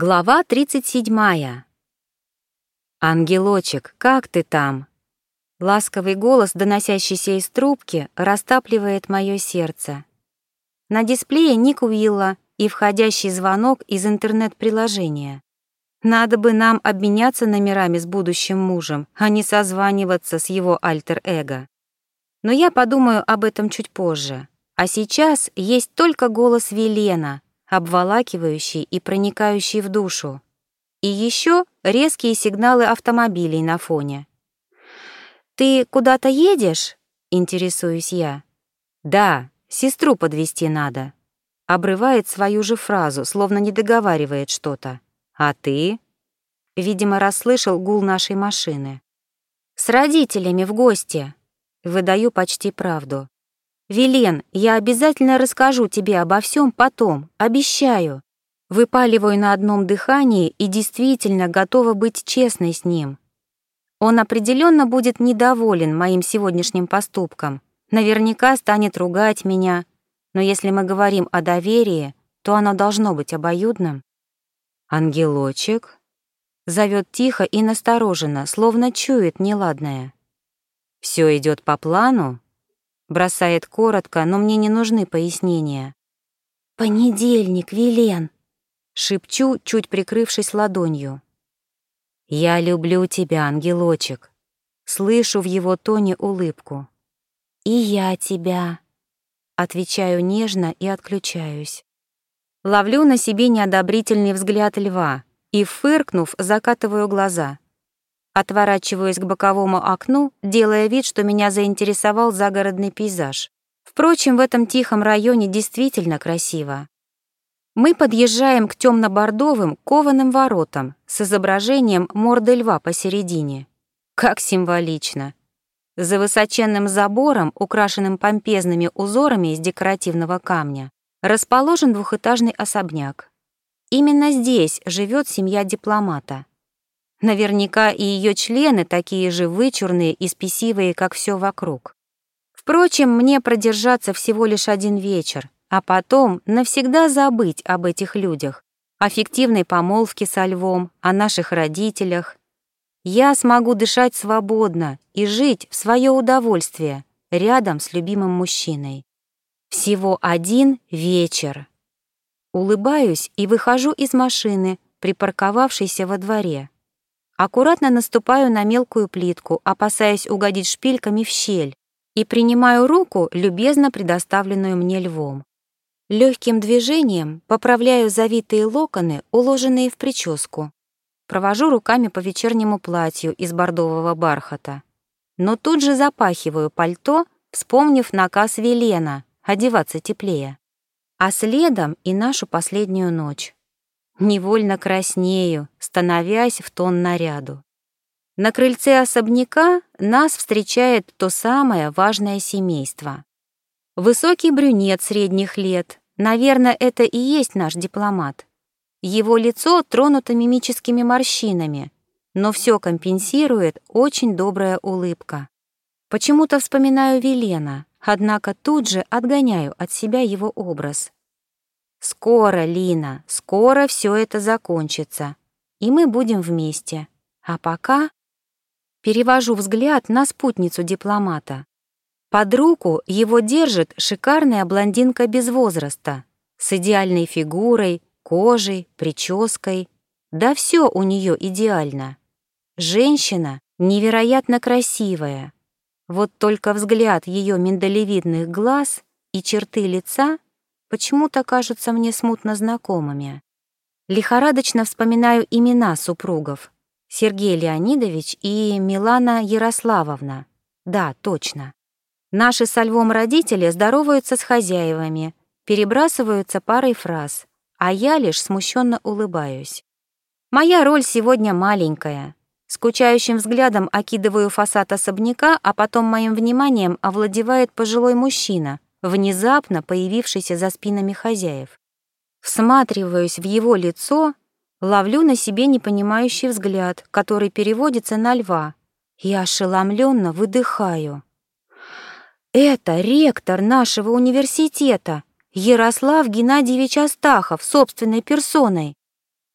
Глава 37. «Ангелочек, как ты там?» Ласковый голос, доносящийся из трубки, растапливает мое сердце. На дисплее ник Уилла и входящий звонок из интернет-приложения. Надо бы нам обменяться номерами с будущим мужем, а не созваниваться с его альтер-эго. Но я подумаю об этом чуть позже. А сейчас есть только голос Велена — обволакивающий и проникающий в душу. И еще резкие сигналы автомобилей на фоне. «Ты куда-то едешь?» — интересуюсь я. «Да, сестру подвести надо». Обрывает свою же фразу, словно не договаривает что-то. «А ты?» Видимо, расслышал гул нашей машины. «С родителями в гости». Выдаю почти правду. «Вилен, я обязательно расскажу тебе обо всем потом, обещаю». Выпаливаю на одном дыхании и действительно готова быть честной с ним. Он определенно будет недоволен моим сегодняшним поступком, наверняка станет ругать меня, но если мы говорим о доверии, то оно должно быть обоюдным. «Ангелочек?» Зовет тихо и настороженно, словно чует неладное. «Все идет по плану?» Бросает коротко, но мне не нужны пояснения. «Понедельник, Вилен!» Шепчу, чуть прикрывшись ладонью. «Я люблю тебя, ангелочек!» Слышу в его тоне улыбку. «И я тебя!» Отвечаю нежно и отключаюсь. Ловлю на себе неодобрительный взгляд льва и, фыркнув, закатываю глаза. Отворачиваюсь к боковому окну, делая вид, что меня заинтересовал загородный пейзаж. Впрочем, в этом тихом районе действительно красиво. Мы подъезжаем к темно-бордовым кованым воротам с изображением морды льва посередине. Как символично. За высоченным забором, украшенным помпезными узорами из декоративного камня, расположен двухэтажный особняк. Именно здесь живет семья дипломата. Наверняка и ее члены такие же вычурные и спесивые, как все вокруг. Впрочем, мне продержаться всего лишь один вечер, а потом навсегда забыть об этих людях, о фиктивной помолвке со львом, о наших родителях. Я смогу дышать свободно и жить в свое удовольствие рядом с любимым мужчиной. Всего один вечер. Улыбаюсь и выхожу из машины, припарковавшейся во дворе. Аккуратно наступаю на мелкую плитку, опасаясь угодить шпильками в щель, и принимаю руку, любезно предоставленную мне львом. Легким движением поправляю завитые локоны, уложенные в прическу. Провожу руками по вечернему платью из бордового бархата. Но тут же запахиваю пальто, вспомнив наказ Велена одеваться теплее. А следом и нашу последнюю ночь. Невольно краснею, становясь в тон наряду. На крыльце особняка нас встречает то самое важное семейство. Высокий брюнет средних лет, наверное, это и есть наш дипломат. Его лицо тронуто мимическими морщинами, но все компенсирует очень добрая улыбка. Почему-то вспоминаю Велена, однако тут же отгоняю от себя его образ. Скоро, Лина, скоро все это закончится, и мы будем вместе. А пока перевожу взгляд на спутницу дипломата. Под руку его держит шикарная блондинка без возраста, с идеальной фигурой, кожей, прической. Да все у нее идеально. Женщина невероятно красивая. Вот только взгляд ее миндалевидных глаз и черты лица почему-то кажутся мне смутно знакомыми. Лихорадочно вспоминаю имена супругов. Сергей Леонидович и Милана Ярославовна. Да, точно. Наши со львом родители здороваются с хозяевами, перебрасываются парой фраз, а я лишь смущенно улыбаюсь. Моя роль сегодня маленькая. Скучающим взглядом окидываю фасад особняка, а потом моим вниманием овладевает пожилой мужчина, внезапно появившийся за спинами хозяев. Всматриваюсь в его лицо, ловлю на себе непонимающий взгляд, который переводится на льва, и ошеломленно выдыхаю. «Это ректор нашего университета, Ярослав Геннадьевич Астахов, собственной персоной.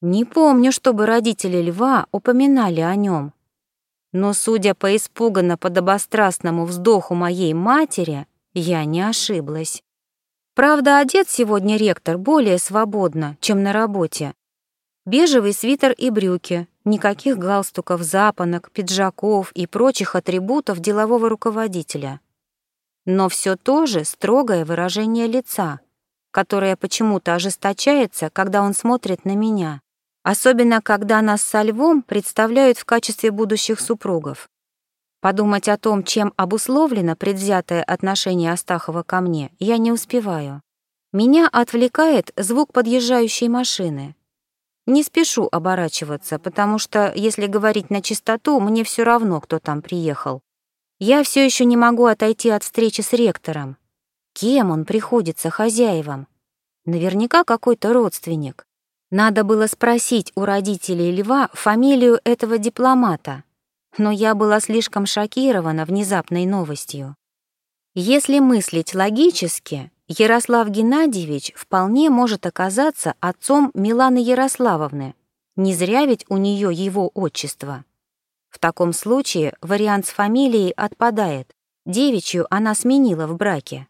Не помню, чтобы родители льва упоминали о нем. Но, судя по испуганно подобострастному вздоху моей матери, я не ошиблась. Правда, одет сегодня ректор более свободно, чем на работе. Бежевый свитер и брюки, никаких галстуков, запонок, пиджаков и прочих атрибутов делового руководителя. Но все то же строгое выражение лица, которое почему-то ожесточается, когда он смотрит на меня, особенно когда нас со львом представляют в качестве будущих супругов. Подумать о том, чем обусловлено предвзятое отношение Астахова ко мне, я не успеваю. Меня отвлекает звук подъезжающей машины. Не спешу оборачиваться, потому что, если говорить на чистоту, мне все равно, кто там приехал. Я все еще не могу отойти от встречи с ректором. Кем он приходится хозяевам? Наверняка какой-то родственник. Надо было спросить у родителей Льва фамилию этого дипломата, но я была слишком шокирована внезапной новостью. Если мыслить логически, Ярослав Геннадьевич вполне может оказаться отцом Миланы Ярославовны. Не зря ведь у нее его отчество. В таком случае вариант с фамилией отпадает. Девичью она сменила в браке.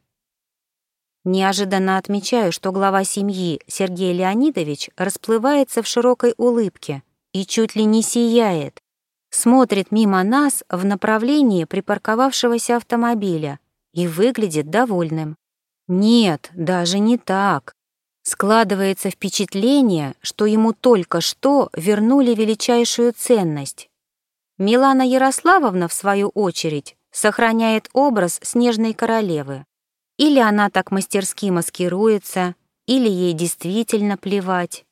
Неожиданно отмечаю, что глава семьи Сергей Леонидович расплывается в широкой улыбке и чуть ли не сияет. Смотрит мимо нас в направлении припарковавшегося автомобиля и выглядит довольным. Нет, даже не так. Складывается впечатление, что ему только что вернули величайшую ценность. Милана Ярославовна, в свою очередь, сохраняет образ снежной королевы. Или она так мастерски маскируется, или ей действительно плевать.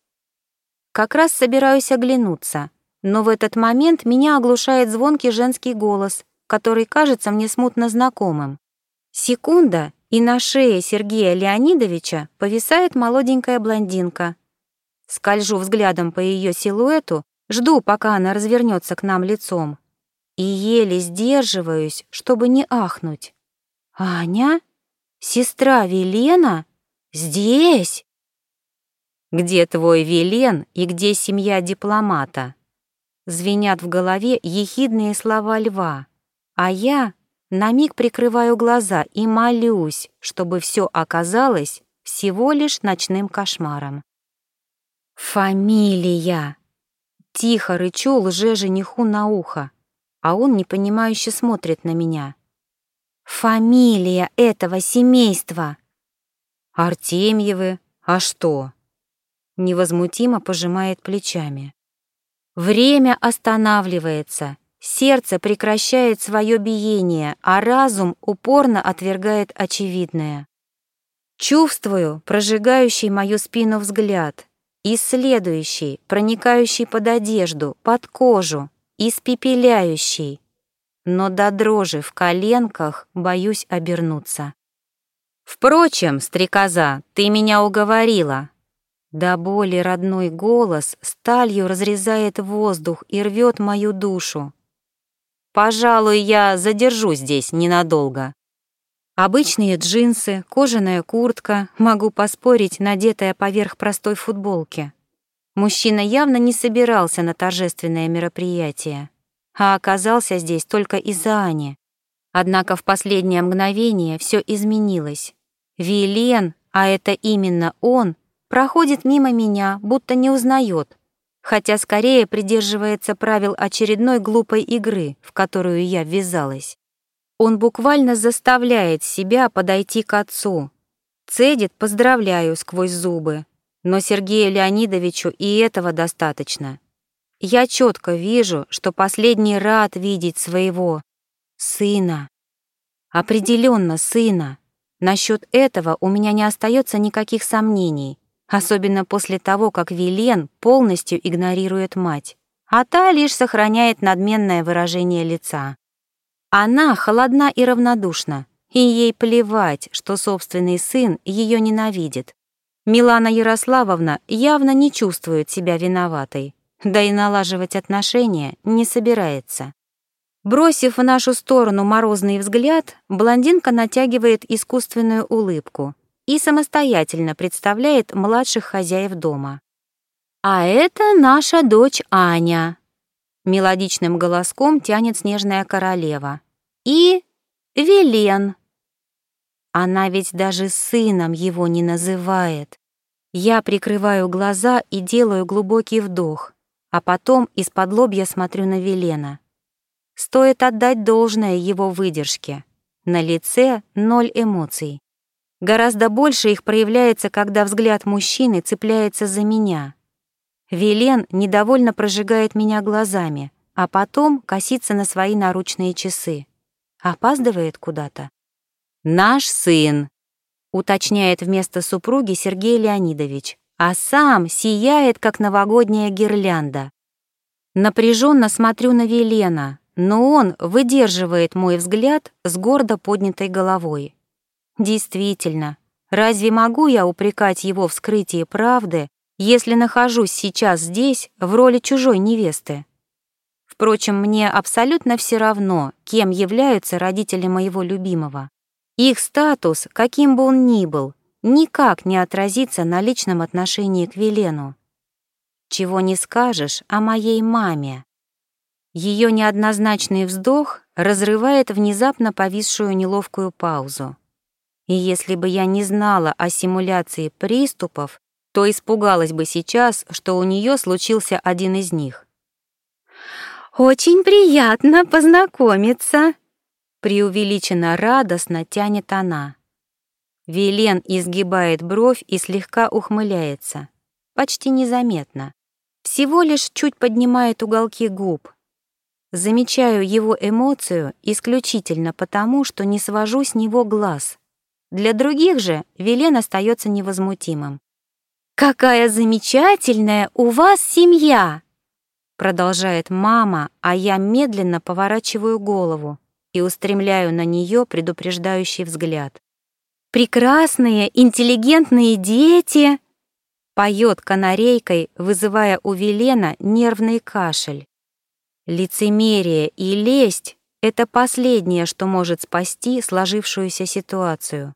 Как раз собираюсь оглянуться, но в этот момент меня оглушает звонкий женский голос, который кажется мне смутно знакомым. Секунда, и на шее Сергея Леонидовича повисает молоденькая блондинка. Скольжу взглядом по ее силуэту, жду, пока она развернется к нам лицом. И еле сдерживаюсь, чтобы не ахнуть. «Аня? Сестра Велена? Здесь?» «Где твой Велен и где семья дипломата?» Звенят в голове ехидные слова льва, а я на миг прикрываю глаза и молюсь, чтобы все оказалось всего лишь ночным кошмаром. «Фамилия!» Тихо рычу лже-жениху на ухо, а он непонимающе смотрит на меня. «Фамилия этого семейства!» «Артемьевы, а что?» Невозмутимо пожимает плечами. Время останавливается, Сердце прекращает свое биение, а разум упорно отвергает очевидное. Чувствую прожигающий мою спину взгляд, исследующий, проникающий под одежду, под кожу, испепеляющий. Но до дрожи в коленках боюсь обернуться. «Впрочем, стрекоза, ты меня уговорила!» До боли родной голос сталью разрезает воздух и рвет мою душу. Пожалуй, я задержусь здесь ненадолго. Обычные джинсы, кожаная куртка, могу поспорить, надетая поверх простой футболки. Мужчина явно не собирался на торжественное мероприятие, а оказался здесь только из-за Ани. Однако в последнее мгновение все изменилось. Вилен, а это именно он, проходит мимо меня, будто не узнает, хотя скорее придерживается правил очередной глупой игры, в которую я ввязалась. Он буквально заставляет себя подойти к отцу. Цедит «поздравляю» сквозь зубы. Но Сергею Леонидовичу и этого достаточно. Я четко вижу, что последний рад видеть своего сына. Определенно сына. Насчет этого у меня не остается никаких сомнений особенно после того, как Вилен полностью игнорирует мать, а та лишь сохраняет надменное выражение лица. Она холодна и равнодушна, и ей плевать, что собственный сын ее ненавидит. Милана Ярославовна явно не чувствует себя виноватой, да и налаживать отношения не собирается. Бросив в нашу сторону морозный взгляд, блондинка натягивает искусственную улыбку — и самостоятельно представляет младших хозяев дома. «А это наша дочь Аня», — мелодичным голоском тянет снежная королева. «И Велен». Она ведь даже сыном его не называет. Я прикрываю глаза и делаю глубокий вдох, а потом из-под лобья смотрю на Велена. Стоит отдать должное его выдержке. На лице ноль эмоций. Гораздо больше их проявляется, когда взгляд мужчины цепляется за меня. Велен недовольно прожигает меня глазами, а потом косится на свои наручные часы. Опаздывает куда-то. «Наш сын», — уточняет вместо супруги Сергей Леонидович, а сам сияет, как новогодняя гирлянда. Напряженно смотрю на Велена, но он выдерживает мой взгляд с гордо поднятой головой. Действительно, разве могу я упрекать его в скрытии правды, если нахожусь сейчас здесь в роли чужой невесты? Впрочем, мне абсолютно все равно, кем являются родители моего любимого. Их статус, каким бы он ни был, никак не отразится на личном отношении к Велену. Чего не скажешь о моей маме. Ее неоднозначный вздох разрывает внезапно повисшую неловкую паузу. И если бы я не знала о симуляции приступов, то испугалась бы сейчас, что у нее случился один из них. «Очень приятно познакомиться», преувеличенно радостно тянет она. Велен изгибает бровь и слегка ухмыляется. Почти незаметно. Всего лишь чуть поднимает уголки губ. Замечаю его эмоцию исключительно потому, что не свожу с него глаз. Для других же Велен остается невозмутимым. «Какая замечательная у вас семья!» Продолжает мама, а я медленно поворачиваю голову, и устремляю на нее предупреждающий взгляд. «Прекрасные, интеллигентные дети!» Поет канарейкой, вызывая у Велена нервный кашель. Лицемерие и лесть — это последнее, что может спасти сложившуюся ситуацию.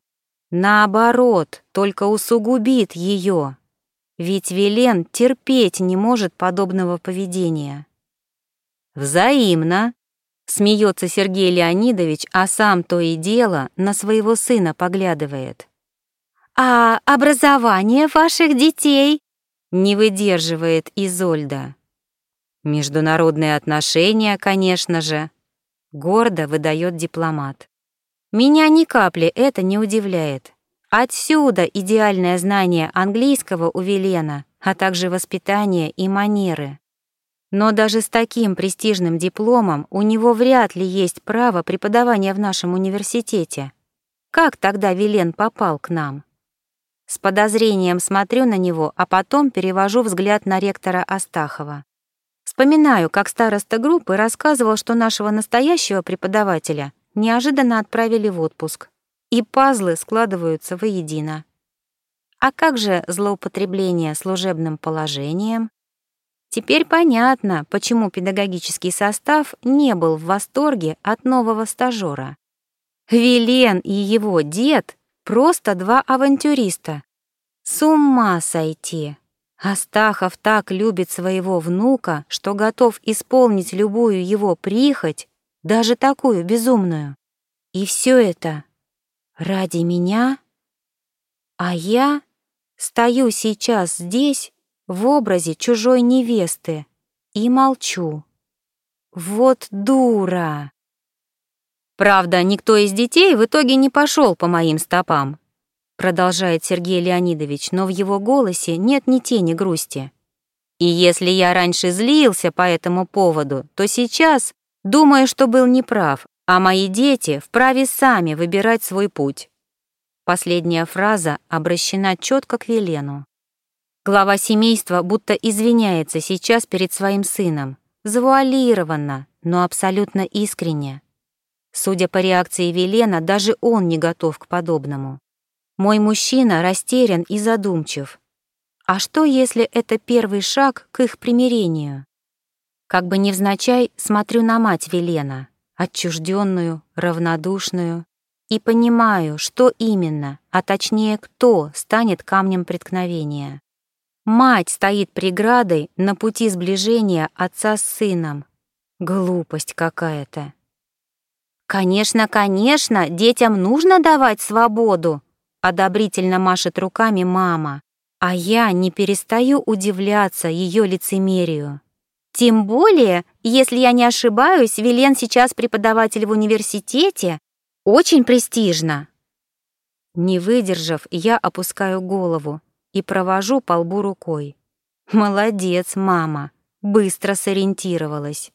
Наоборот, только усугубит ее. Ведь Велен терпеть не может подобного поведения. «Взаимно», Смеется Сергей Леонидович, а сам то и дело на своего сына поглядывает. «А образование ваших детей?» Не выдерживает Изольда. «Международные отношения, конечно же», — гордо выдает дипломат. «Меня ни капли это не удивляет. Отсюда идеальное знание английского у Велена, а также воспитание и манеры. Но даже с таким престижным дипломом у него вряд ли есть право преподавания в нашем университете. Как тогда Вилен попал к нам? С подозрением смотрю на него, а потом перевожу взгляд на ректора Астахова. Вспоминаю, как староста группы рассказывал, что нашего настоящего преподавателя неожиданно отправили в отпуск, и пазлы складываются воедино. А как же злоупотребление служебным положением? Теперь понятно, почему педагогический состав не был в восторге от нового стажера. Вилен и его дед — просто два авантюриста. С ума сойти! Астахов так любит своего внука, что готов исполнить любую его прихоть, даже такую безумную. И все это ради меня? А я стою сейчас здесь в образе чужой невесты и молчу. Вот дура! Правда, никто из детей в итоге не пошел по моим стопам, продолжает Сергей Леонидович, но в его голосе нет ни тени грусти. И если я раньше злился по этому поводу, то сейчас думаю, что был неправ, а мои дети вправе сами выбирать свой путь. Последняя фраза обращена четко к Велену. Глава семейства будто извиняется сейчас перед своим сыном, завуалированно, но абсолютно искренне. Судя по реакции Велена, даже он не готов к подобному. Мой мужчина растерян и задумчив. А что, если это первый шаг к их примирению? Как бы невзначай смотрю на мать Велена, отчужденную, равнодушную, и понимаю, что именно, а точнее кто станет камнем преткновения. Мать стоит преградой на пути сближения отца с сыном. Глупость какая-то. «Конечно, конечно, детям нужно давать свободу», одобрительно машет руками мама, а я не перестаю удивляться ее лицемерию. Тем более, если я не ошибаюсь, Вилен сейчас преподаватель в университете, очень престижно. Не выдержав, я опускаю голову и провожу по лбу рукой. Молодец, мама, быстро сориентировалась.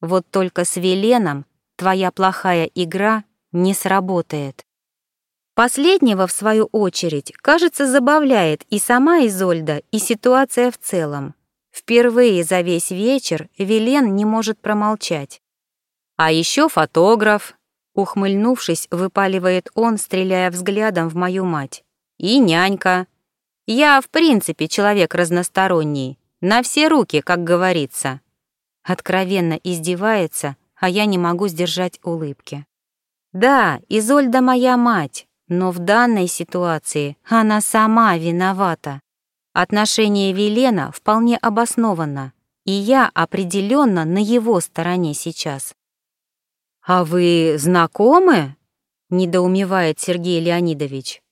Вот только с Веленом твоя плохая игра не сработает. Последнего, в свою очередь, кажется, забавляет и сама Изольда, и ситуация в целом. Впервые за весь вечер Велен не может промолчать. «А еще фотограф», — ухмыльнувшись, выпаливает он, стреляя взглядом в мою мать. «И нянька. Я, в принципе, человек разносторонний, на все руки, как говорится». Откровенно издевается, а я не могу сдержать улыбки. «Да, Изольда моя мать, но в данной ситуации она сама виновата. Отношение Велена вполне обосновано, и я определенно на его стороне сейчас. «А вы знакомы?» — недоумевает Сергей Леонидович.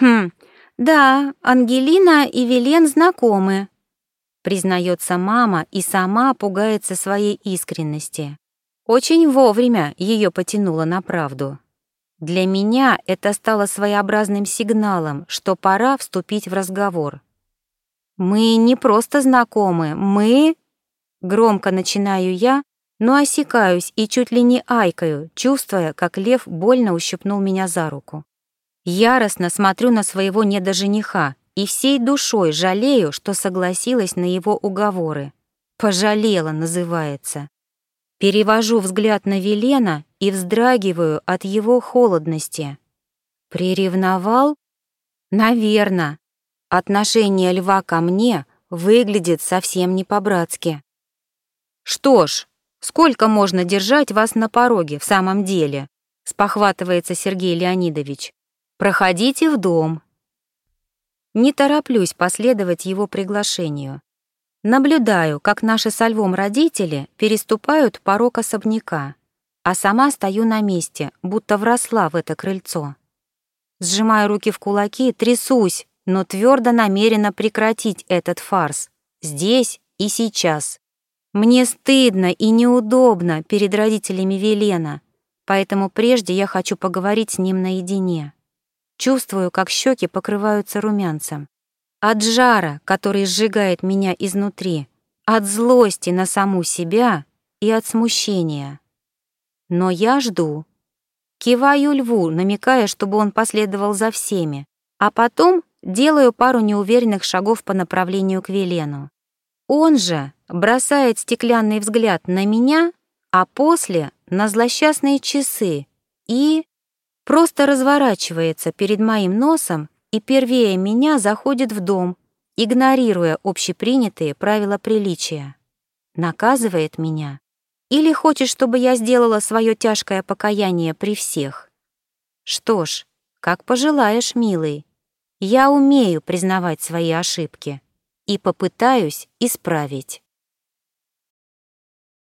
«Хм, да, Ангелина и Велен знакомы», — признается мама и сама пугается своей искренности. Очень вовремя ее потянуло на правду. Для меня это стало своеобразным сигналом, что пора вступить в разговор. «Мы не просто знакомы, мы...» Громко начинаю я, но осекаюсь и чуть ли не айкаю, чувствуя, как лев больно ущипнул меня за руку. Яростно смотрю на своего недожениха и всей душой жалею, что согласилась на его уговоры. «Пожалела» называется. Перевожу взгляд на Велена и вздрагиваю от его холодности. Приревновал? Наверно. Отношение льва ко мне выглядит совсем не по-братски. Что ж, сколько можно держать вас на пороге в самом деле? Спохватывается Сергей Леонидович. Проходите в дом. Не тороплюсь последовать его приглашению. Наблюдаю, как наши со львом родители переступают порог особняка, а сама стою на месте, будто вросла в это крыльцо. Сжимаю руки в кулаки, трясусь, но твердо намерена прекратить этот фарс. Здесь и сейчас. Мне стыдно и неудобно перед родителями Велена, поэтому прежде я хочу поговорить с ним наедине. Чувствую, как щеки покрываются румянцем. От жара, который сжигает меня изнутри, от злости на саму себя и от смущения. Но я жду. Киваю льву, намекая, чтобы он последовал за всеми, а потом делаю пару неуверенных шагов по направлению к Велену. Он же бросает стеклянный взгляд на меня, а после — на злосчастные часы и просто разворачивается перед моим носом и первее меня заходит в дом, игнорируя общепринятые правила приличия. Наказывает меня? Или хочет, чтобы я сделала свое тяжкое покаяние при всех? Что ж, как пожелаешь, милый. Я умею признавать свои ошибки и попытаюсь исправить.